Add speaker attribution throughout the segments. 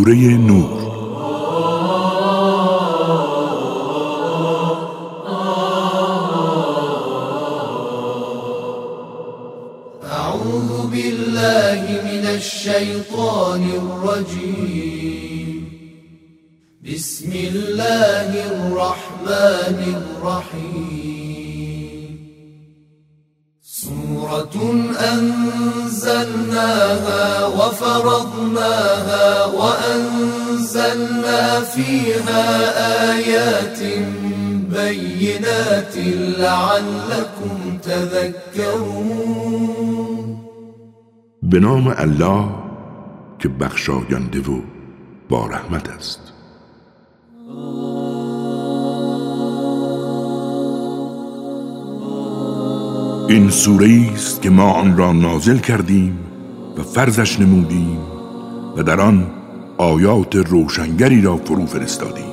Speaker 1: سوره نور به نام الله که بخشاینده و با رحمت است. این سوره است که ما آن را نازل کردیم و فرزش نمودیم و در آن آیات روشنگری را فرو فرستادیم.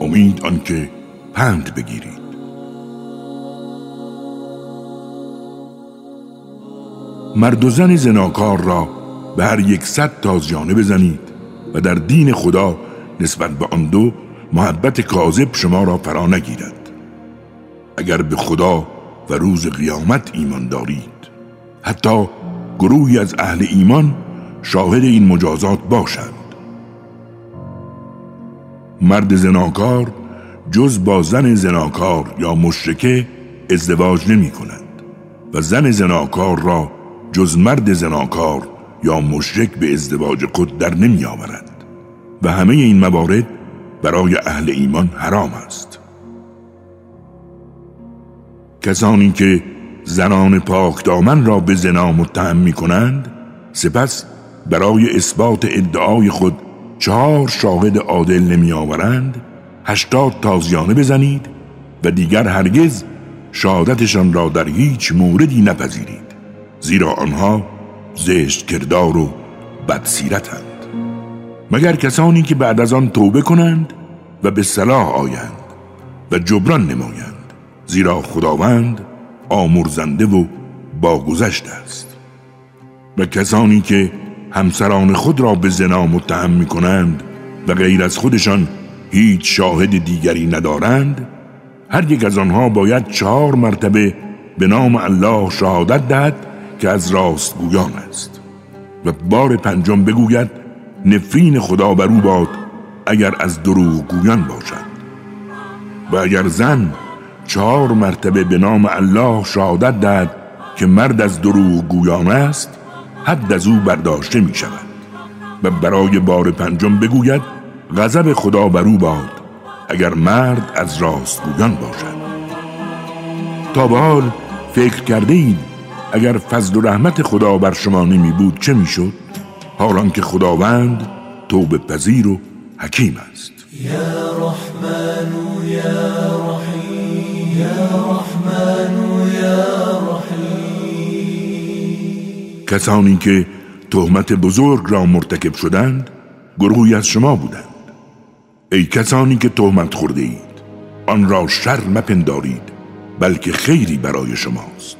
Speaker 1: امید آنکه پند بگیرید. مرد و زن زناکار را به هر یکصد تازیانه بزنید و در دین خدا نسبت به آن دو محبت کاذب شما را فرا نگیرد. اگر به خدا و روز قیامت ایمان دارید حتی گروهی از اهل ایمان شاهد این مجازات باشند. مرد زناکار جز با زن زناکار یا مشرکه ازدواج نمی کند و زن زناکار را جز مرد زناکار یا مشرک به ازدواج خود در نمی آورد. و همه این موارد برای اهل ایمان حرام است. کسانی که زنان پاک دامن را به زنا متهم می کنند سپس برای اثبات ادعای خود چهار شاهد عادل نمی آورند هشتاد تازیانه بزنید و دیگر هرگز شهادتشان را در هیچ موردی نپذیرید. زیرا آنها زشت کردار و بدسیرتند. مگر کسانی که بعد از آن توبه کنند و به صلاح آیند و جبران نمایند زیرا خداوند آمرزنده و باگذشت است. و کسانی که همسران خود را به زنا متهم می کنند و غیر از خودشان هیچ شاهد دیگری ندارند هر یک از آنها باید چهار مرتبه به نام الله شهادت دهد که از راست گویان است. و بار پنجم بگوید نفرین خدا بر او باد اگر از دروغ گویان باشد. و اگر زن چهار مرتبه به نام الله شهادت دهد که مرد از دروغ گویان است حد از او برداشته می شود. و برای بار پنجم بگوید غضب خدا بر او باد اگر مرد از راست گویان باشد. تا به حال فکر کرده اید اگر فضل و رحمت خدا بر شما نمی بود چه می شد؟ حالان که خداوند توبه پذیر و حکیم است.
Speaker 2: یا رحمن یا رحیم یا رحمن یا رحیم.
Speaker 1: کسانی که تهمت بزرگ را مرتکب شدند گروهی از شما بودند. ای کسانی که تهمت خورده اید آن را شر مپندارید بلکه خیری برای شماست.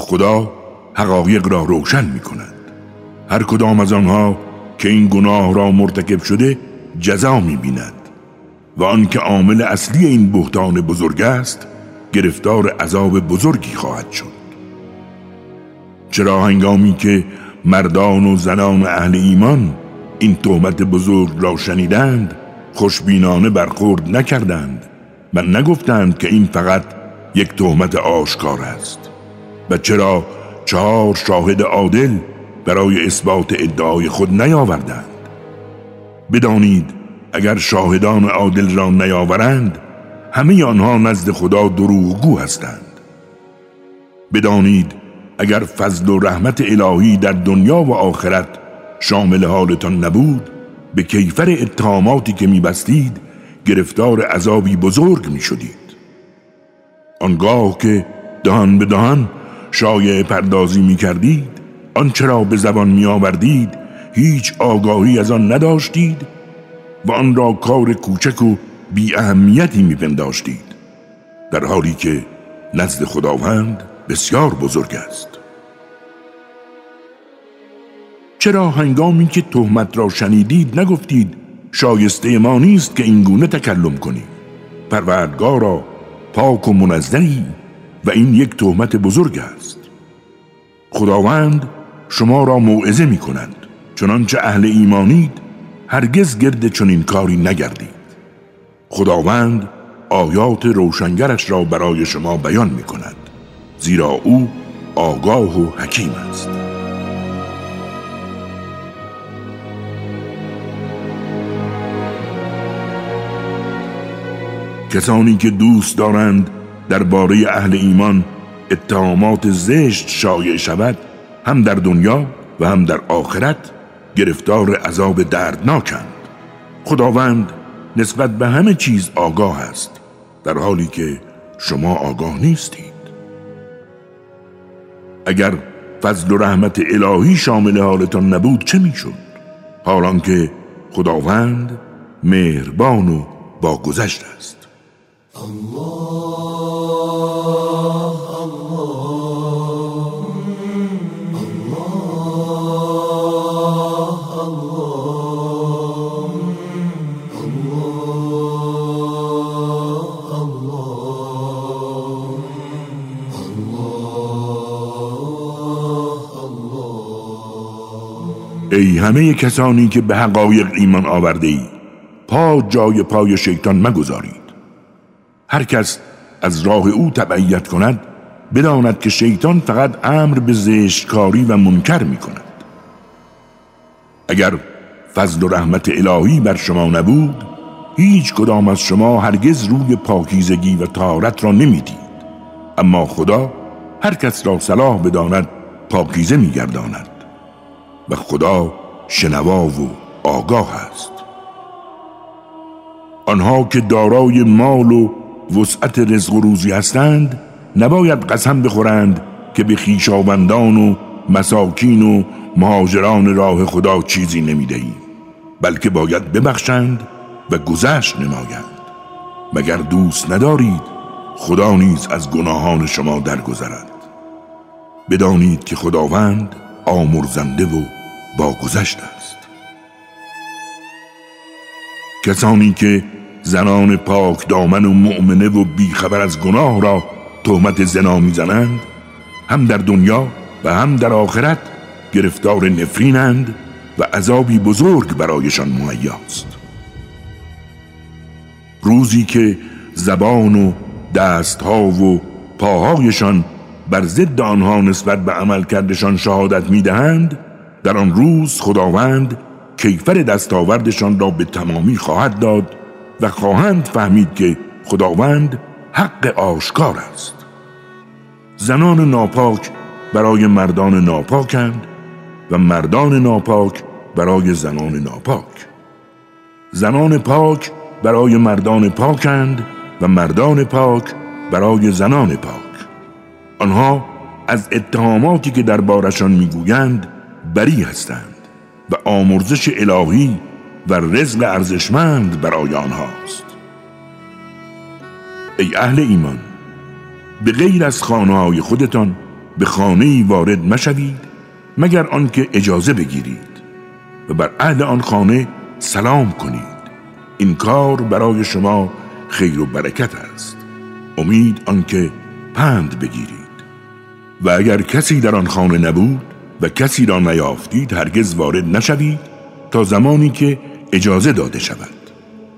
Speaker 1: خدا حقایق را روشن می کند هر کدام از آنها که این گناه را مرتکب شده جزا می بیند و آنکه عامل اصلی این بهتان بزرگ است گرفتار عذاب بزرگی خواهد شد. چرا هنگامی که مردان و زنان اهل ایمان این تهمت بزرگ را شنیدند خوشبینانه برخورد نکردند و نگفتند که این فقط یک تهمت آشکار است؟ و چرا چهار شاهد عادل برای اثبات ادعای خود نیاوردند؟ بدانید اگر شاهدان عادل را نیاورند همه آنها نزد خدا دروغگو هستند. بدانید اگر فضل و رحمت الهی در دنیا و آخرت شامل حالتان نبود به کیفر اتهاماتی که میبستید گرفتار عذابی بزرگ می‌شدید. آنگاه که دهان به دهان شایع پردازی می کردید آنچه را به زبان می آوردید هیچ آگاهی از آن نداشتید و آن را کار کوچک و بی اهمیتی می پنداشتید در حالی که نزد خداوند بسیار بزرگ است. چرا هنگامی که تهمت را شنیدید نگفتید شایسته ما نیست که این گونه تکلم کنید پروردگارا پاک و منزهی و این یک تهمت بزرگ است. خداوند شما را موعظه می کند چنانچه اهل ایمانید هرگز گرد چنین کاری نگردید. خداوند آیات روشنگرش را برای شما بیان می کند زیرا او آگاه و حکیم است. کسانی که دوست دارند درباره اهل ایمان اتهامات زشت شایع شود هم در دنیا و هم در آخرت گرفتار عذاب دردناکند. خداوند نسبت به همه چیز آگاه است در حالی که شما آگاه نیستید. اگر فضل و رحمت الهی شامل حالتان نبود چه می‌شد؟ حالان که خداوند مهربان و با گذشت است. ای همه کسانی که به حقایق ایمان آورده ای پا جای پای شیطان مگذارید. هر کس از راه او تبعیت کند بداند که شیطان فقط امر به زشتکاری و منکر می کند اگر فضل و رحمت الهی بر شما نبود هیچ کدام از شما هرگز روی پاکیزگی و تارت را نمی‌دید. اما خدا هر کس را صلاح بداند پاکیزه میگرداند. و خدا شنوا و آگاه است. آنها که دارای مال و وسعت رزق و روزی هستند نباید قسم بخورند که به خیشاوندان و مساکین و مهاجران راه خدا چیزی نمی‌دهیم بلکه باید ببخشند و گذشت نمایند. مگر دوست ندارید خدا نیز از گناهان شما درگذرد؟ بدانید که خداوند آمرزنده و با گذشت است. کسانی که زنان پاک دامن و مؤمنه و بیخبر از گناه را تهمت زنا می‌زنند هم در دنیا و هم در آخرت گرفتار نفرینند و عذابی بزرگ برایشان مهیاست. روزی که زبان و دستها و پاهایشان بر ضد آنها نسبت به عمل کردشان شهادت می‌دهند در آن روز خداوند کیفر دستاوردشان را به تمامی خواهد داد و خواهند فهمید که خداوند حق آشکار است. زنان ناپاک برای مردان ناپاکند و مردان ناپاک برای زنان ناپاک. زنان پاک برای مردان پاکند و مردان پاک برای زنان پاک. آنها از اتهاماتی که دربارشان می‌گویند بری هستند و آمرزش الهی و رزق ارزشمند برای آنهاست. ای اهل ایمان به غیر از خانه های خودتان به خانه وارد مشوید مگر آنکه اجازه بگیرید و بر اهل آن خانه سلام کنید. این کار برای شما خیر و برکت است. امید آنکه پند بگیرید. و اگر کسی در آن خانه نبود و کسی را نیافتید هرگز وارد نشوید تا زمانی که اجازه داده شود.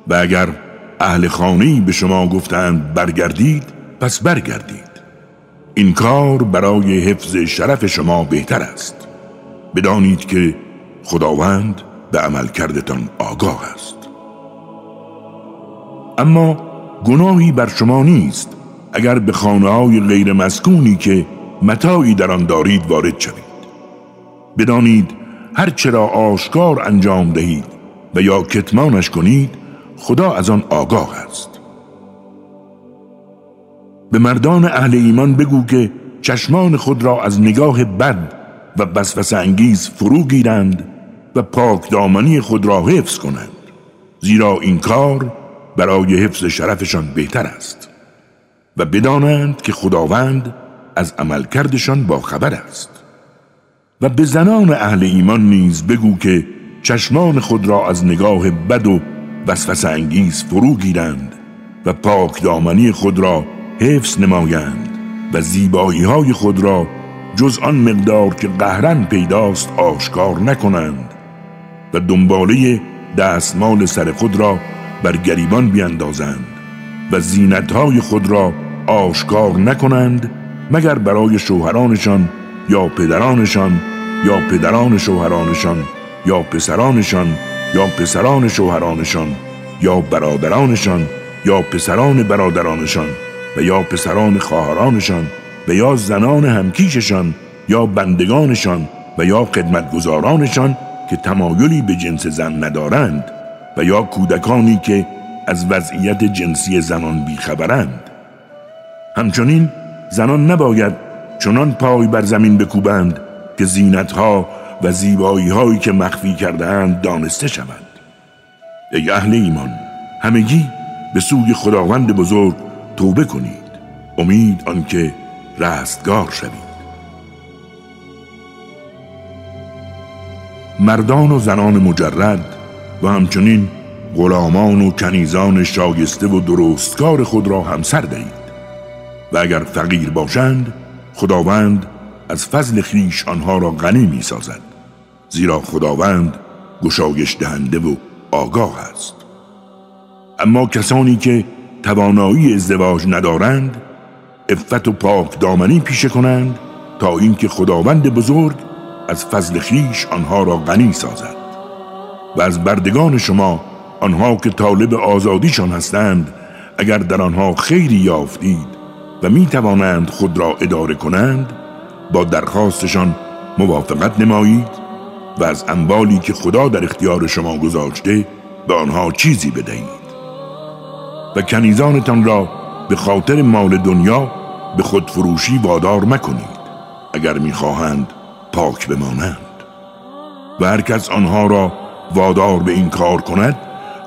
Speaker 1: و اگر اهل خانه‌ای به شما گفتند برگردید پس برگردید. این کار برای حفظ شرف شما بهتر است. بدانید که خداوند به عمل کردتان آگاه است. اما گناهی بر شما نیست اگر به خانه های غیر مسکونی که متاعی در آن دارید وارد شوید. بدانید هر چرا آشکار انجام دهید و یا کتمانش کنید خدا از آن آگاه است. به مردان اهل ایمان بگو که چشمان خود را از نگاه بد و بسوس انگیز فرو گیرند و پاک دامنی خود را حفظ کنند زیرا این کار برای حفظ شرفشان بهتر است و بدانند که خداوند از عملکردشان با خبر است. و به زنان اهل ایمان نیز بگو که چشمان خود را از نگاه بد و وسوسه انگیز فرو گیرند و پاک دامنی خود را حفظ نمایند و زیبایی های خود را جز آن مقدار که قهرن پیداست آشکار نکنند و دنباله دستمال سر خود را بر گریبان بیندازند و زینتهای خود را آشکار نکنند مگر برای شوهرانشان یا پدرانشان یا پدران شوهرانشان یا پسرانشان یا پسران شوهرانشان یا برادرانشان یا پسران برادرانشان و یا پسران خواهرانشان و یا زنان همکیششان یا بندگانشان و یا خدمتگزارانشان که تمایلی به جنس زن ندارند و یا کودکانی که از وضعیت جنسی زنان بیخبرند. همچنین زنان نباید چنان پای بر زمین بکوبند که زینتها و زیبایی هایی که مخفی کرده اند دانسته شوند. ای اهل ایمان همگی به سوی خداوند بزرگ توبه کنید. امید آنکه رستگار شوید. مردان و زنان مجرد و همچنین غلامان و کنیزان شایسته و درستکار خود را همسر دهید. و اگر فقیر باشند خداوند از فضل خیش آنها را غنی می سازد زیرا خداوند گشایش دهنده و آگاه است. اما کسانی که توانایی ازدواج ندارند افت و پاک دامنی پیشه کنند تا اینکه خداوند بزرگ از فضل خیش آنها را غنی سازد. و از بردگان شما آنها که طالب آزادیشان هستند اگر در آنها خیری یافتید و می توانند خود را اداره کنند با درخواستشان موافقت نمایید. و از اموالی که خدا در اختیار شما گذاشته به آنها چیزی بدهید. و کنیزانتان را به خاطر مال دنیا به خود فروشی وادار مکنید اگر می‌خواهند پاک بمانند. و هر کس آنها را وادار به این کار کند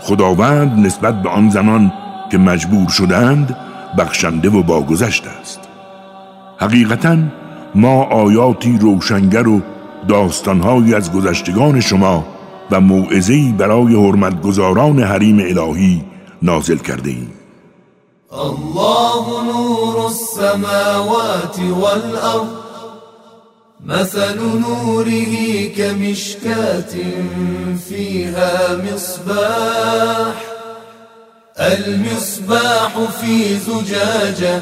Speaker 1: خداوند نسبت به آن زمان که مجبور شدند بخشنده و باگذشت است. حقیقتا ما آیاتی روشنگر و داستانهایی از گذشتگان شما و موعظه‌ای برای حرمتگزاران حریم الهی نازل کرده ایم
Speaker 2: الله نور السماوات والأرض مثل نوره كمشكاة فيها مصباح المصباح في زجاجة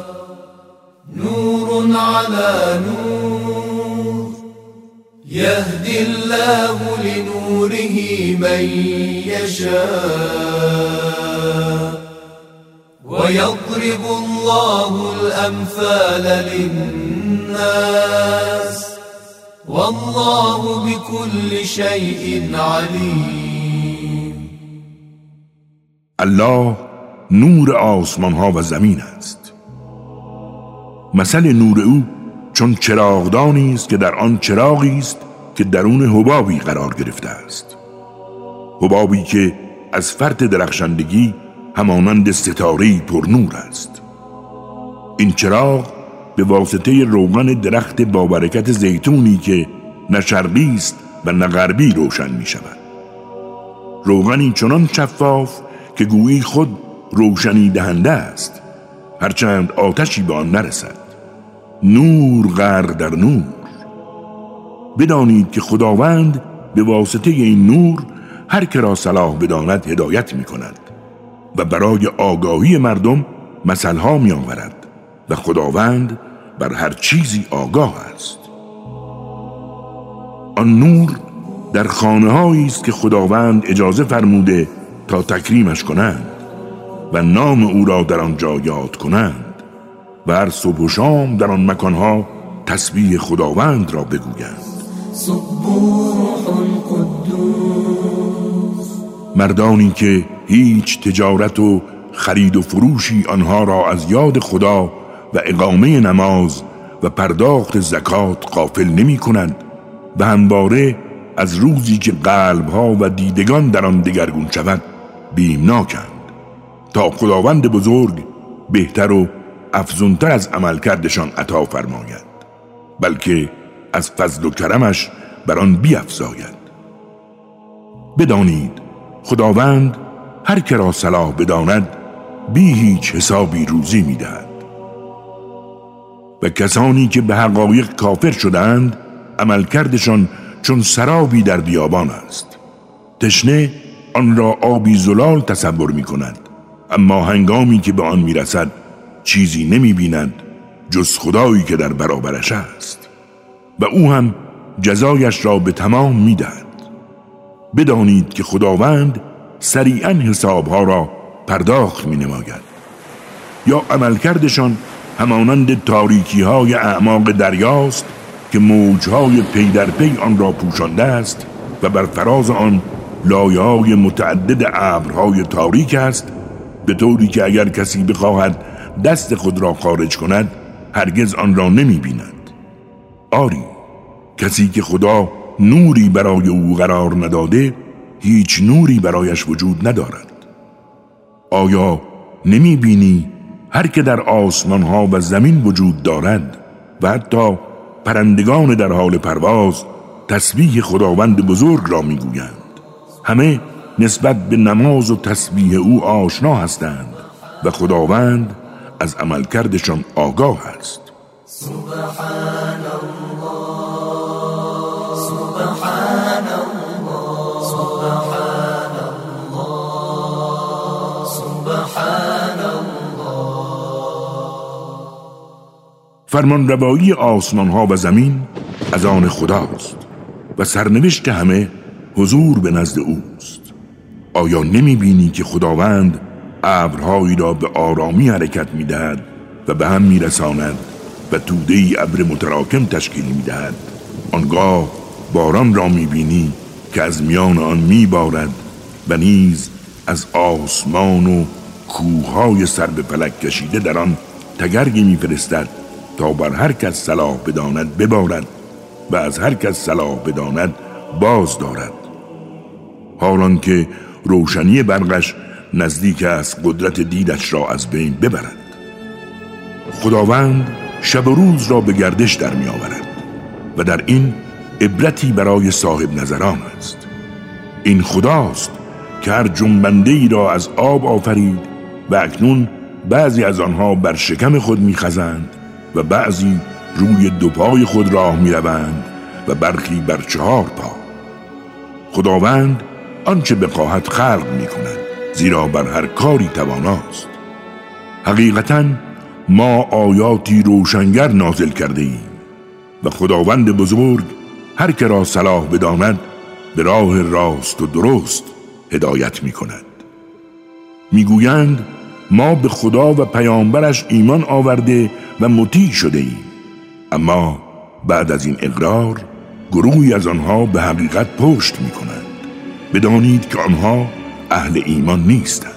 Speaker 2: نور على نور. يهدي الله لنوره من يشاء. ويضرب الله الأمثال للناس. والله بكل شيء عليم.
Speaker 1: الله نور آسمان ها و زمین است. مثل نور او چون چراغدانی است که در آن چراغی است که درون حبابی قرار گرفته است. حبابی که از فرط درخشندگی همانند ستاره پر نور است. این چراغ به واسطه روغن درخت با برکت زیتونی که نه شرقی است و نه غربی روشن می شود روغنی چنان شفاف که گویی خود روشنی دهنده است. هرچند آتشی به آن نرسد. نور غرق در نور. بدانید که خداوند به واسطه این نور هر که را صلاح بداند هدایت می کند و برای آگاهی مردم مثلها می آورد و خداوند بر هر چیزی آگاه است. آن نور در خانه است که خداوند اجازه فرموده تا تکریمش کنند و نام او را در آنجا یاد کنند. و هر صبح و شام در آن مکانها تسبیح خداوند را بگویند. مردانی که هیچ تجارت و خرید و فروشی آنها را از یاد خدا و اقامه نماز و پرداخت زکات قافل نمی کنند و همواره از روزی که قلبها و دیدگان در آن دگرگون شود بیمناکند تا خداوند بزرگ بهتر و افزونتر از عملکردشان عطا فرماید بلکه از فضل و کرمش بر آن بیافزاید بدانید خداوند هر که را صلاح بداند بی هیچ حسابی روزی می‌دهد. و کسانی که به حقایق کافر شدند عملکردشان چون سرابی در بیابان است. تشنه آن را آبی زلال تصور می کند اما هنگامی که به آن می رسد چیزی نمی بیند جز خدایی که در برابرش است و او هم جزایش را به تمام می دهد. بدانید که خداوند سریعا حسابها را پرداخت می نماید یا عملکردشان همانند تاریکی های اعماق دریاست که موجهای پی در پی آن را پوشانده است و بر فراز آن لایه های متعدد ابرهای تاریک است به طوری که اگر کسی بخواهد دست خود را خارج کند هرگز آن را نمی بیند. آری کسی که خدا نوری برای او قرار نداده هیچ نوری برایش وجود ندارد. آیا نمی بینی هر که در آسمان ها و زمین وجود دارد و حتی پرندگان در حال پرواز تسبیح خداوند بزرگ را می‌گویند همه نسبت به نماز و تسبیح او آشنا هستند و خداوند از عملکردشان آگاه است. سبحان فرمان روایی آسمان ها و زمین از آن خداست و سرنوشت همه حضور به نزد اوست. آیا نمی بینی که خداوند ابرهایی را به آرامی حرکت می دهد و به هم می رساند و توده ای ابر متراکم تشکیل می دهد آنگاه باران را می بینی که از میان آن می بارد و نیز از آسمان و کوههای سر به فلک کشیده در آن تگرگی می فرستد تا بر هر کس صلاح بداند ببارد و از هر کس صلاح بداند باز دارد. حالان که روشنی برقش نزدیک است قدرت دیدش را از بین ببرد. خداوند شب و روز را به گردش در می آورد و در این عبرتی برای صاحب نظران است. این خداست که هر جنبنده ای را از آب آفرید و اکنون بعضی از آنها بر شکم خود میخزند و بعضی روی دو پای خود راه می‌روند و برخی بر چهار پا. خداوند آنچه بخواهد خلق می کند. زیرا بر هر کاری تواناست. حقیقتا ما آیاتی روشنگر نازل کرده ایم و خداوند بزرگ هر که را صلاح بداند به راه راست و درست هدایت می کند می‌گویند ما به خدا و پیامبرش ایمان آورده و مطیع شده ایم اما بعد از این اقرار گروهی از آنها به حقیقت پشت می کنند بدانید که آنها اهل ایمان نیستند.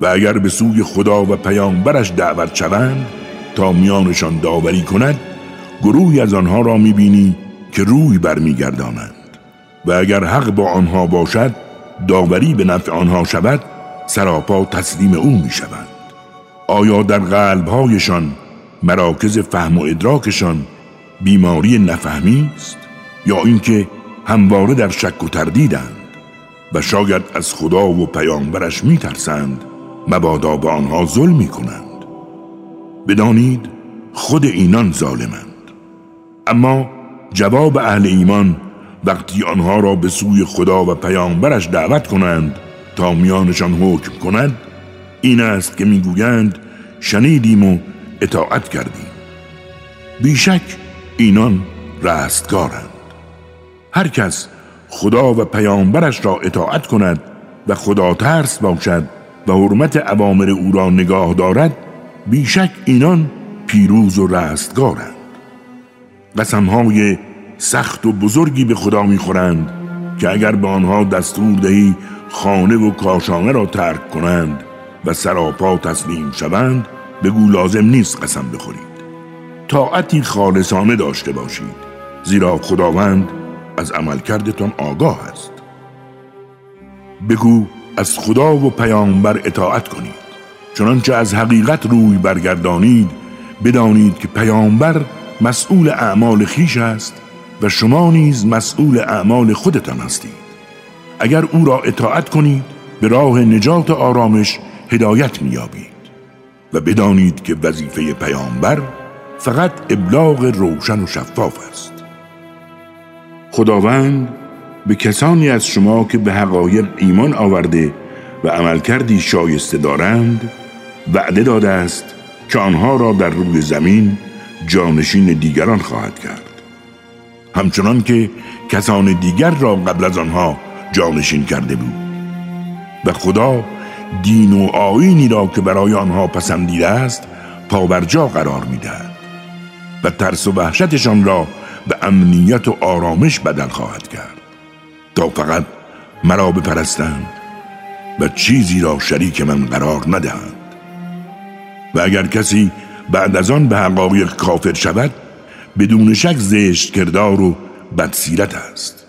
Speaker 1: و اگر به سوی خدا و پیامبرش دعوت شوند تا میانشان داوری کند گروهی از آنها را می‌بینی که روی برمیگردانند. و اگر حق با آنها باشد داوری به نفع آنها شود سراپا تسلیم او می‌شوند. آیا در قلبهایشان مراکز فهم و ادراکشان بیماری نفهمی است؟ یا اینکه همواره در شک و تردیدند؟ و شاید از خدا و پیامبرش میترسند مبادا به آنها ظلم می کنند بدانید خود اینان ظالمند. اما جواب اهل ایمان وقتی آنها را به سوی خدا و پیامبرش دعوت کنند تا میانشان حکم کند این است که می‌گویند شنیدیم و اطاعت کردیم. بیشک اینان رستگارند. هر کس خدا و پیامبرش را اطاعت کند و خدا ترس باشد و حرمت عوامر او را نگاه دارد بیشک اینان پیروز و رستگارند. قسمهای سخت و بزرگی به خدا می‌خورند که اگر به آنها دستور دهی خانه و کاشانه را ترک کنند و سراپا تسلیم شوند بگو لازم نیست قسم بخورید. طاعتی خالصانه داشته باشید زیرا خداوند از عملکردتان آگاه است. بگو از خدا و پیامبر اطاعت کنید. چنانچه از حقیقت روی برگردانید بدانید که پیامبر مسئول اعمال خیش است و شما نیز مسئول اعمال خودتان هستید. اگر او را اطاعت کنید به راه نجات آرامش هدایت میابید و بدانید که وظیفه پیامبر فقط ابلاغ روشن و شفاف است. خداوند به کسانی از شما که به حقایق ایمان آورده و عملکردی شایسته دارند وعده داده است که آنها را در روی زمین جانشین دیگران خواهد کرد. همچنان که کسان دیگر را قبل از آنها جانشین کرده بود. و خدا دین و آینی را که برای آنها پسندیده است پاورجا قرار می‌دهد. و ترس و وحشتشان را به امنیت و آرامش بدل خواهد کرد. تا فقط مرا بپرستند و چیزی را شریک من قرار ندهند. و اگر کسی بعد از آن به حقایق کافر شود بدون شک زشت کردار و بدسیرت است.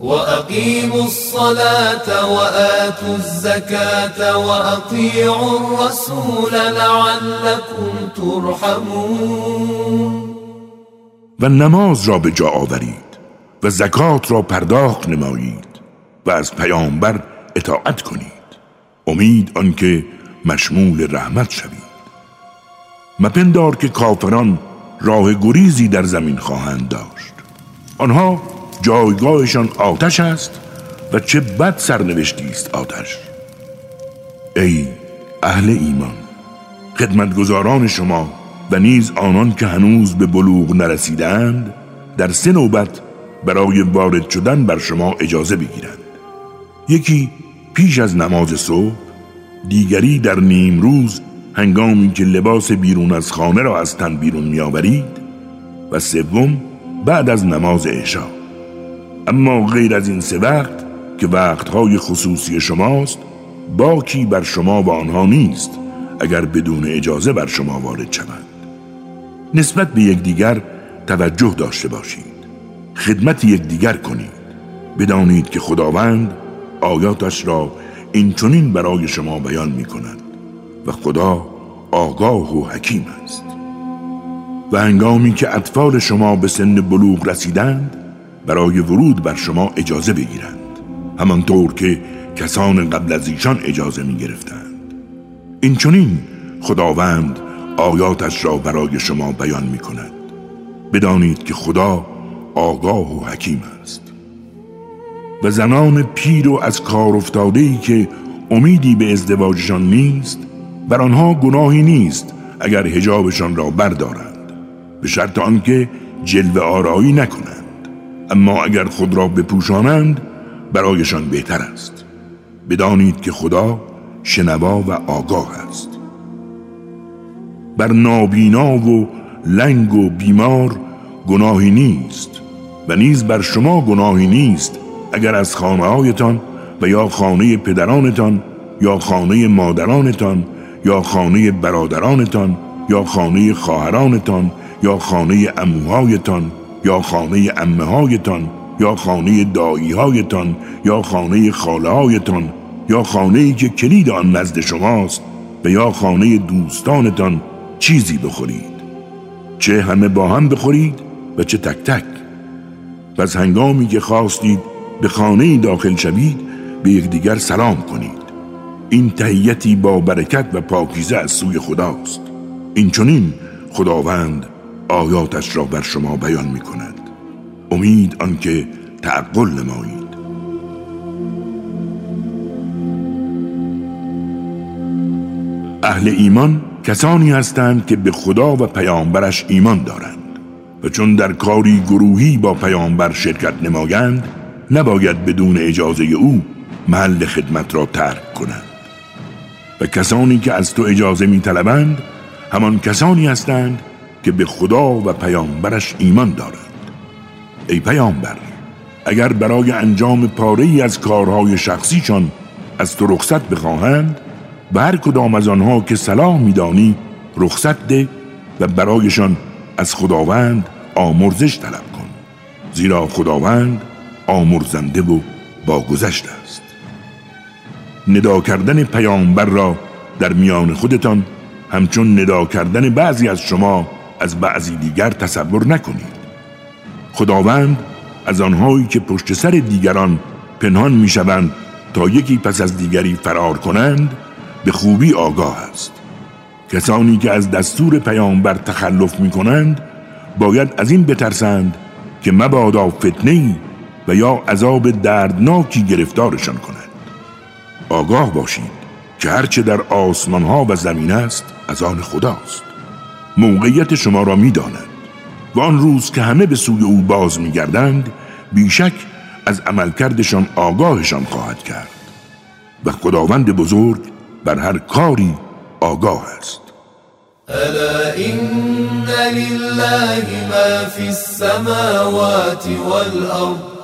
Speaker 2: و اقیموا الصلاة و آتوا الزکاة و اطیعوا الرسول لعلكم ترحمون.
Speaker 1: و نماز را به جا آورید و زکات را پرداخت نمایید و از پیامبر اطاعت کنید. امید آنکه مشمول رحمت شوید. مپندار که کافران راه گریزی در زمین خواهند داشت. آنها جایگاهشان آتش است و چه بد سرنوشتی است آتش. ای اهل ایمان خدمتگزاران شما و نیز آنان که هنوز به بلوغ نرسیدند در سه نوبت برای وارد شدن بر شما اجازه بگیرند. یکی پیش از نماز صبح دیگری در نیم روز هنگامی که لباس بیرون از خانه را از تن بیرون میآورید و سوم بعد از نماز عشا. اما غیر از این سه وقت که وقتهای خصوصی شماست باکی بر شما و آنها نیست اگر بدون اجازه بر شما وارد شوند. نسبت به یکدیگر توجه داشته باشید. خدمت یکدیگر کنید. بدانید که خداوند آیاتش را این چنین برای شما بیان می کند و خدا آگاه و حکیم است. و هنگامی که اطفال شما به سن بلوغ رسیدند برای ورود بر شما اجازه بگیرند. همانطور که کسان قبل از ایشان اجازه می گرفتند این چنین خداوند آیاتش را برای شما بیان می کند بدانید که خدا آگاه و حکیم است. و زنان پیر و از کار افتاده ای که امیدی به ازدواجشان نیست بر آنها گناهی نیست اگر هجابشان را بردارند. به شرط آنکه جلوه آرایی نکنند. اما اگر خود را بپوشانند برایشان بهتر است. بدانید که خدا شنوا و آگاه است. بر نابینا و لنگ و بیمار گناهی نیست و نیز بر شما گناهی نیست اگر از خانه هایتان و یا خانه پدرانتان یا خانه مادرانتان یا خانه برادرانتان یا خانه خواهرانتان یا خانه اموهایتان یا خانه امه هایتان یا خانه دایی هایتان یا خانه خاله هایتان یا خانه که کلید آن نزد شماست و یا خانه دوستانتان چیزی بخورید. چه همه با هم بخورید و چه تک تک. پس هنگامی که خواستید به خانه داخل شوید به یکدیگر سلام کنید. این تهیتی با برکت و پاکیزه از سوی خداست. این چنین خداوند آیاتش را بر شما بیان می کند امید آنکه تعقل نمایید. اهل ایمان کسانی هستند که به خدا و پیامبرش ایمان دارند و چون در کاری گروهی با پیامبر شرکت نمایند نباید بدون اجازه او محل خدمت را ترک کنند. و کسانی که از تو اجازه می طلبند همان کسانی هستند که به خدا و پیامبرش ایمان دارند. ای پیامبر اگر برای انجام پاره از کارهای شخصیشان از تو رخصت بخواهند و هر کدام از آنها که صلاح میدانی رخصت ده و برایشان از خداوند آمرزش طلب کن. زیرا خداوند آمرزنده و باگذشته است. ندا کردن پیامبر را در میان خودتان همچون ندا کردن بعضی از شما از بعضی دیگر تصور نکنید. خداوند از آنهایی که پشت سر دیگران پنهان می‌شوند تا یکی پس از دیگری فرار کنند به خوبی آگاه است. کسانی که از دستور پیامبر تخلف می کنند باید از این بترسند که مبادا فتنه و یا عذاب دردناکی گرفتارشان کند آگاه باشید که هرچه در آسمان ها و زمین است از آن خداست. موقعیت شما را می‌داند و آن روز که همه به سوی او باز میگردند بیشک از عملکردشان آگاهشان خواهد کرد. و خداوند بزرگ بر هر کاری آگاه است.
Speaker 2: الا ان لله ما في السماوات والارض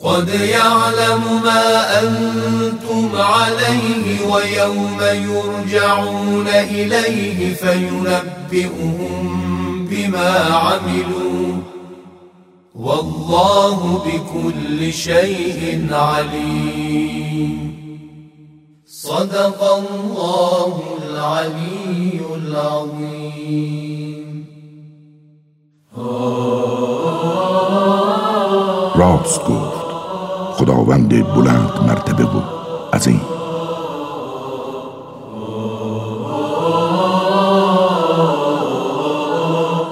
Speaker 2: قد يعلم ما أنتم عليه ويوم يرجعون إليه فينبئهم بما عملوا والله بكل شيء عليم. صدق الله العلي العظيم.
Speaker 1: راست گفت. خداوند بلند مرتبه و این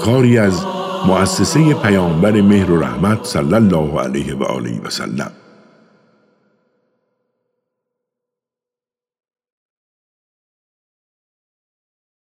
Speaker 1: کاری از مؤسسه پیامبر مهر و رحمت صلی الله علیه و آله و سلم.